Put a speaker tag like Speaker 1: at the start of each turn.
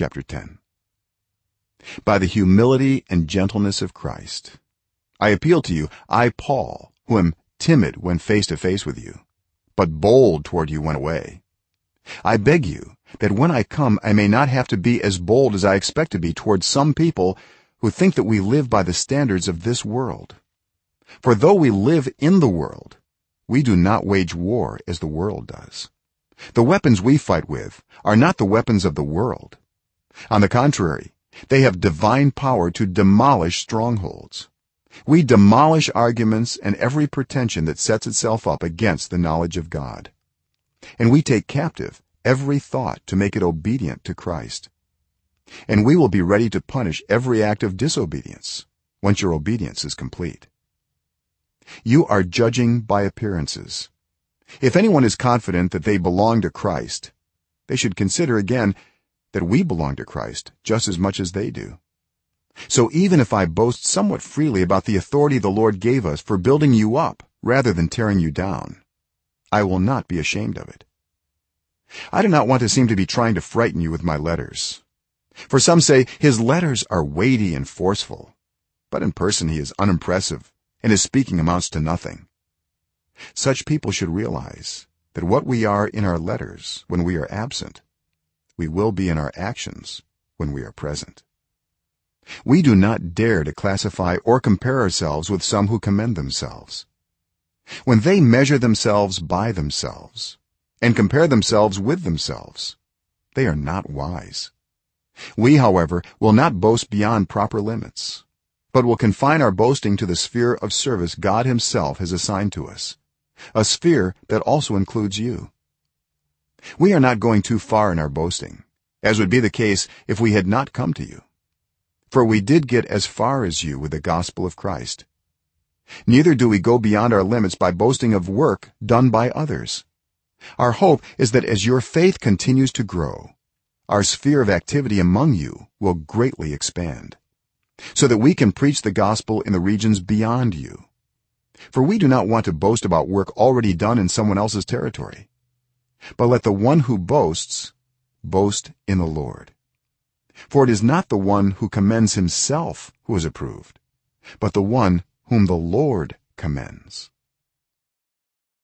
Speaker 1: chapter 10 by the humility and gentleness of Christ i appeal to you i paul who am timid when face to face with you but bold toward you when away. I beg you that when i come i may not have to be as bold as i expect to be toward some people who think that we live by the standards of this world. For though we live in the world we do not wage war as the world does. The weapons we fight with are not the weapons of the world on the contrary they have divine power to demolish strongholds. We demolish arguments and every pretension that sets itself up against the knowledge of god. And we take captive every thought to make it obedient to Christ. And we will be ready to punish every act of disobedience once your obedience is complete. You are judging by appearances. If anyone is confident that they belong to Christ they should consider again that we belong to Christ just as much as they do. So even if i boast somewhat freely about the authority the lord gave us for building you up rather than tearing you down i will not be ashamed of it. I do not want to seem to be trying to frighten you with my letters. For some say his letters are weighty and forceful but in person he is unimpressive and his speaking amounts to nothing. Such people should realize that what we are in our letters when we are absent we will be in our actions when we are present. We do not dare to classify or compare ourselves with some who commend themselves. When they measure themselves by themselves and compare themselves with themselves they are not wise. We however will not boast beyond proper limits but will confine our boasting to the sphere of service god himself has assigned to us a sphere that also includes you we are not going too far in our boasting as would be the case if we had not come to you. For we did get as far as you with the gospel of Christ. Neither do we go beyond our limits by boasting of work done by others. Our hope is that as your faith continues to grow our sphere of activity among you will greatly expand so that we can preach the gospel in the regions beyond you. For we do not want to boast about work already done in someone else's territory but let the one who boasts boast in the lord. For it is not the one who commends himself who is approved but the one whom the lord commends